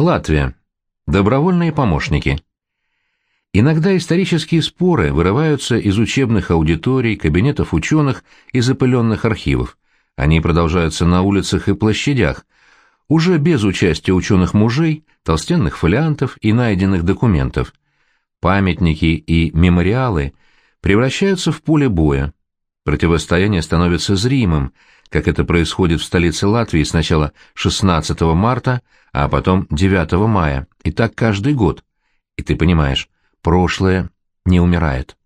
Латвия. Добровольные помощники. Иногда исторические споры вырываются из учебных аудиторий, кабинетов ученых и запыленных архивов. Они продолжаются на улицах и площадях, уже без участия ученых-мужей, толстенных фолиантов и найденных документов. Памятники и мемориалы превращаются в поле боя. Противостояние становится зримым, как это происходит в столице Латвии сначала 16 марта, а потом 9 мая, и так каждый год. И ты понимаешь, прошлое не умирает.